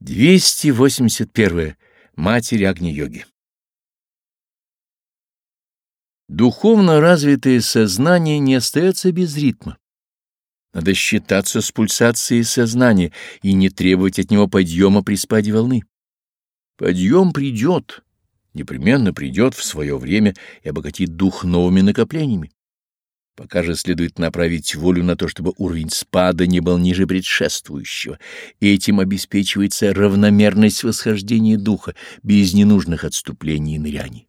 281. Матерь Агни-йоги Духовно развитое сознание не остается без ритма. Надо считаться с пульсацией сознания и не требовать от него подъема при спаде волны. Подъем придет, непременно придет в свое время и обогатит дух новыми накоплениями. Пока же следует направить волю на то, чтобы уровень спада не был ниже предшествующего. Этим обеспечивается равномерность восхождения духа без ненужных отступлений и ныряний.